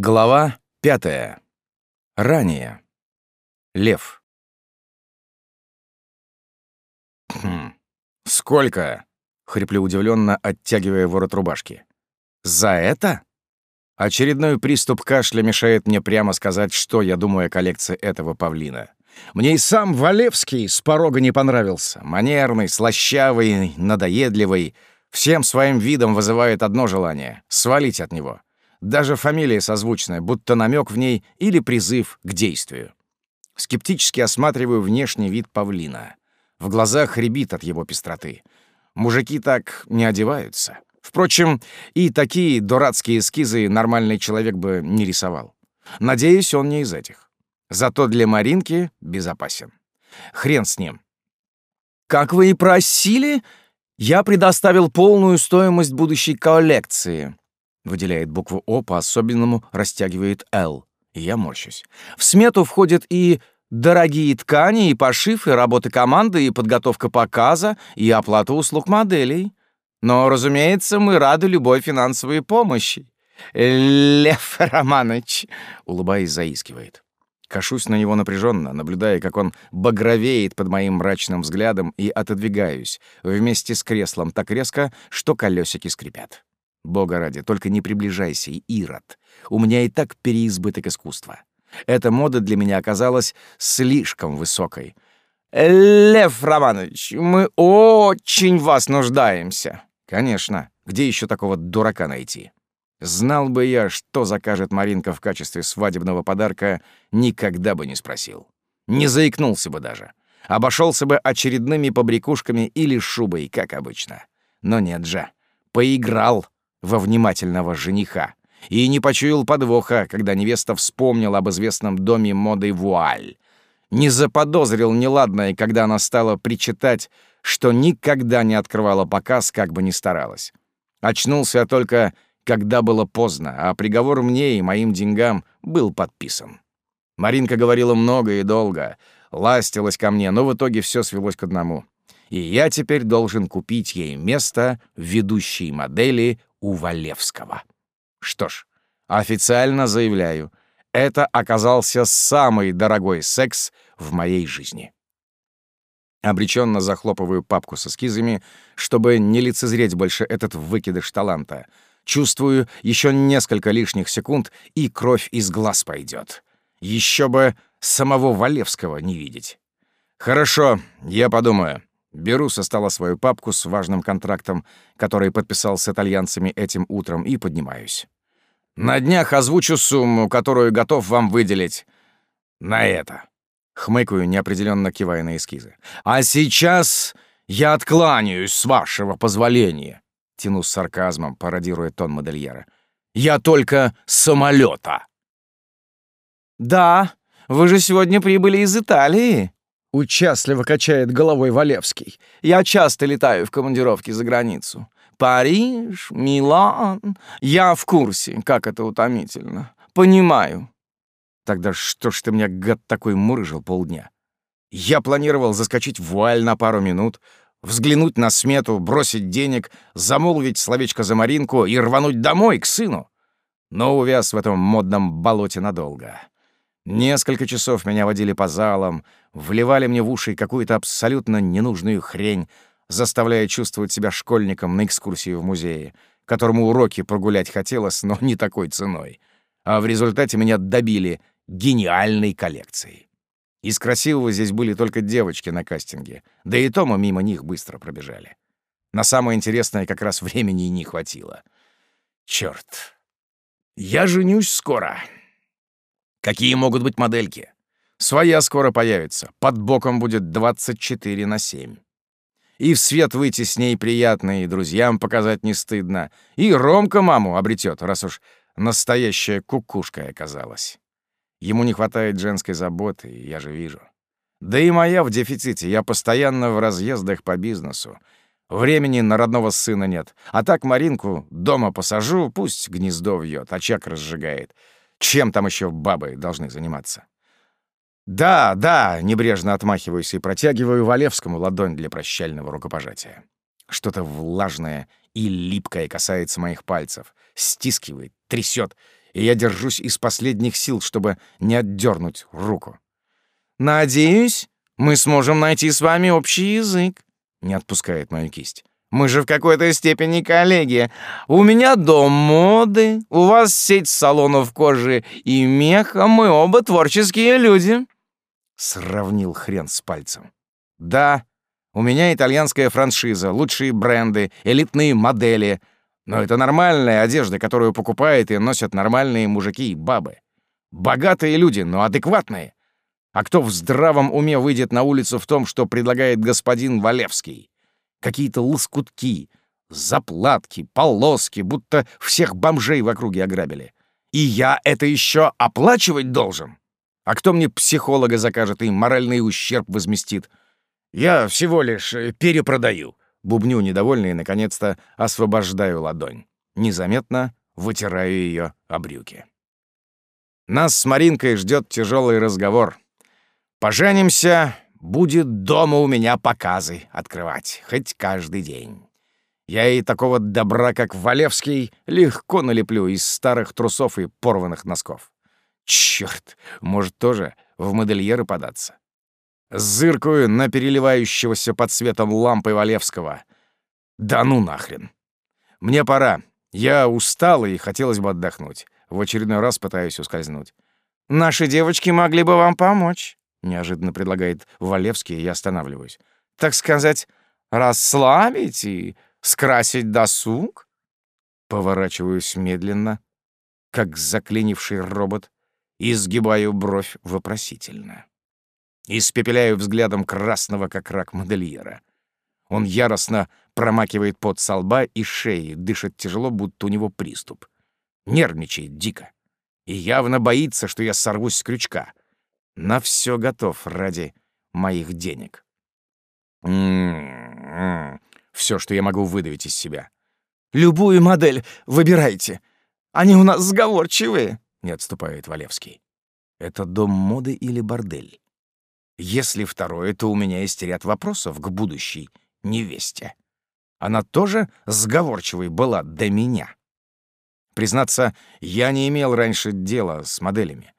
Глава пятая. Ранее. Лев. «Хм. Сколько?» — хриплю удивленно, оттягивая ворот рубашки. «За это?» Очередной приступ кашля мешает мне прямо сказать, что я думаю о коллекции этого павлина. Мне и сам Валевский с порога не понравился. Манерный, слащавый, надоедливый. Всем своим видом вызывает одно желание — свалить от него. Даже фамилия созвучная, будто намек в ней или призыв к действию. Скептически осматриваю внешний вид павлина. В глазах рябит от его пестроты. Мужики так не одеваются. Впрочем, и такие дурацкие эскизы нормальный человек бы не рисовал. Надеюсь, он не из этих. Зато для Маринки безопасен. Хрен с ним. «Как вы и просили, я предоставил полную стоимость будущей коллекции», Выделяет букву О, по-особенному растягивает «Л». И я морщусь. В смету входят и дорогие ткани, и пошив, и работы команды, и подготовка показа, и оплата услуг моделей. Но, разумеется, мы рады любой финансовой помощи. Лев Романович, улыбаясь, заискивает. Кашусь на него напряженно, наблюдая, как он багровеет под моим мрачным взглядом и отодвигаюсь вместе с креслом так резко, что колесики скрипят. Бога ради, только не приближайся, Ирод. У меня и так переизбыток искусства. Эта мода для меня оказалась слишком высокой. «Лев Романович, мы очень вас нуждаемся». «Конечно. Где еще такого дурака найти?» Знал бы я, что закажет Маринка в качестве свадебного подарка, никогда бы не спросил. Не заикнулся бы даже. Обошелся бы очередными побрякушками или шубой, как обычно. Но нет же. Поиграл во внимательного жениха и не почуял подвоха, когда невеста вспомнила об известном доме моды «Вуаль». Не заподозрил неладное, когда она стала причитать, что никогда не открывала показ, как бы ни старалась. Очнулся только, когда было поздно, а приговор мне и моим деньгам был подписан. Маринка говорила много и долго, ластилась ко мне, но в итоге все свелось к одному. И я теперь должен купить ей место ведущей модели у Валевского. Что ж, официально заявляю, это оказался самый дорогой секс в моей жизни. Обреченно захлопываю папку с эскизами, чтобы не лицезреть больше этот выкидыш таланта. Чувствую еще несколько лишних секунд, и кровь из глаз пойдет. Еще бы самого Валевского не видеть. Хорошо, я подумаю. Беру со стола свою папку с важным контрактом, который подписал с итальянцами этим утром, и поднимаюсь. На днях озвучу сумму, которую готов вам выделить на это. Хмыкаю, неопределенно кивая на эскизы. А сейчас я откланяюсь, с вашего позволения. Тяну с сарказмом, пародируя тон модельера. Я только самолета. Да, вы же сегодня прибыли из Италии. Участливо качает головой Валевский. Я часто летаю в командировки за границу. Париж, Милан. Я в курсе, как это утомительно. Понимаю. Тогда что ж ты меня, гад, такой мурыжил полдня? Я планировал заскочить в вуаль на пару минут, взглянуть на смету, бросить денег, замолвить словечко за Маринку и рвануть домой, к сыну. Но увяз в этом модном болоте надолго. Несколько часов меня водили по залам, вливали мне в уши какую-то абсолютно ненужную хрень, заставляя чувствовать себя школьником на экскурсии в музее, которому уроки прогулять хотелось, но не такой ценой. А в результате меня добили гениальной коллекцией. Из красивого здесь были только девочки на кастинге, да и то мы мимо них быстро пробежали. На самое интересное как раз времени не хватило. Чёрт. Я женюсь скоро. Какие могут быть модельки? Своя скоро появится. Под боком будет 24 на 7. И в свет выйти с ней приятно, и друзьям показать не стыдно. И Ромка маму обретет, раз уж настоящая кукушка оказалась. Ему не хватает женской заботы, я же вижу. Да и моя в дефиците, я постоянно в разъездах по бизнесу. Времени на родного сына нет. А так Маринку дома посажу, пусть гнездо вьет, очаг разжигает. Чем там еще бабы должны заниматься? «Да, да», — небрежно отмахиваюсь и протягиваю Валевскому ладонь для прощального рукопожатия. Что-то влажное и липкое касается моих пальцев, стискивает, трясет, и я держусь из последних сил, чтобы не отдернуть руку. «Надеюсь, мы сможем найти с вами общий язык», — не отпускает мою кисть. «Мы же в какой-то степени коллеги. У меня дом моды, у вас сеть салонов кожи и меха, мы оба творческие люди». Сравнил хрен с пальцем. «Да, у меня итальянская франшиза, лучшие бренды, элитные модели. Но это нормальная одежда, которую покупают и носят нормальные мужики и бабы. Богатые люди, но адекватные. А кто в здравом уме выйдет на улицу в том, что предлагает господин Валевский? Какие-то лоскутки, заплатки, полоски, будто всех бомжей в округе ограбили. И я это еще оплачивать должен? А кто мне психолога закажет и моральный ущерб возместит? Я всего лишь э, перепродаю. Бубню недовольный и, наконец-то, освобождаю ладонь. Незаметно вытираю ее о брюки. Нас с Маринкой ждет тяжелый разговор. Поженимся, будет дома у меня показы открывать, хоть каждый день. Я и такого добра, как Валевский, легко налеплю из старых трусов и порванных носков. Черт, может тоже в модельеры податься. Зыркую на переливающегося под светом лампы Валевского. Да ну нахрен. Мне пора. Я устал и хотелось бы отдохнуть. В очередной раз пытаюсь ускользнуть. «Наши девочки могли бы вам помочь», — неожиданно предлагает Валевский, и я останавливаюсь. «Так сказать, расслабить и скрасить досуг?» Поворачиваюсь медленно, как заклинивший робот, и сгибаю бровь вопросительно. Испепеляю взглядом красного, как рак модельера. Он яростно промакивает пот со лба и шеи, дышит тяжело, будто у него приступ. Нервничает дико. И явно боится, что я сорвусь с крючка. На все готов ради моих денег. М-м-м. Все, что я могу выдавить из себя. «Любую модель выбирайте. Они у нас сговорчивые», — не отступает Валевский. «Это дом моды или бордель?» Если второе, то у меня есть ряд вопросов к будущей невесте. Она тоже сговорчивой была до меня. Признаться, я не имел раньше дела с моделями.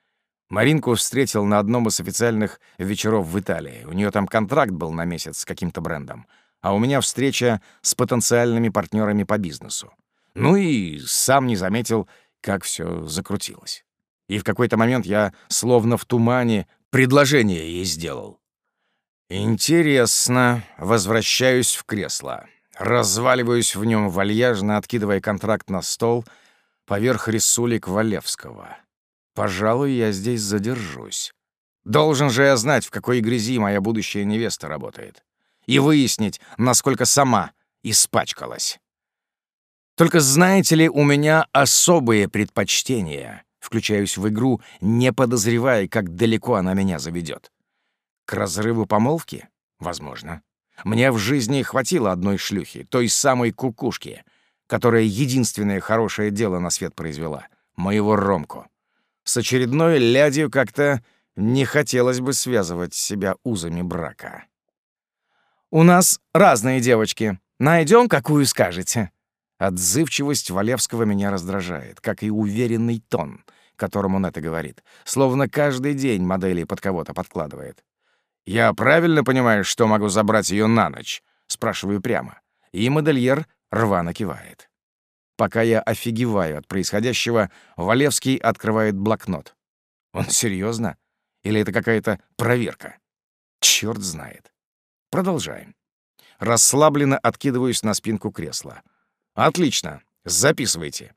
Маринку встретил на одном из официальных вечеров в Италии. У нее там контракт был на месяц с каким-то брендом, а у меня встреча с потенциальными партнерами по бизнесу. Ну и сам не заметил, как все закрутилось. И в какой-то момент я, словно в тумане, предложение ей сделал. Интересно. Возвращаюсь в кресло. Разваливаюсь в нем вальяжно, откидывая контракт на стол поверх рисулек Валевского. Пожалуй, я здесь задержусь. Должен же я знать, в какой грязи моя будущая невеста работает. И выяснить, насколько сама испачкалась. Только знаете ли, у меня особые предпочтения — Включаюсь в игру, не подозревая, как далеко она меня заведет. К разрыву помолвки? Возможно. Мне в жизни хватило одной шлюхи, той самой кукушки, которая единственное хорошее дело на свет произвела — моего Ромку. С очередной лядью как-то не хотелось бы связывать себя узами брака. «У нас разные девочки. Найдем, какую скажете?» Отзывчивость Валевского меня раздражает, как и уверенный тон, которым он это говорит. Словно каждый день модели под кого-то подкладывает. «Я правильно понимаю, что могу забрать ее на ночь?» — спрашиваю прямо. И модельер рвано кивает. Пока я офигеваю от происходящего, Валевский открывает блокнот. Он серьезно? Или это какая-то проверка? Черт знает. Продолжаем. Расслабленно откидываюсь на спинку кресла. Отлично. Записывайте.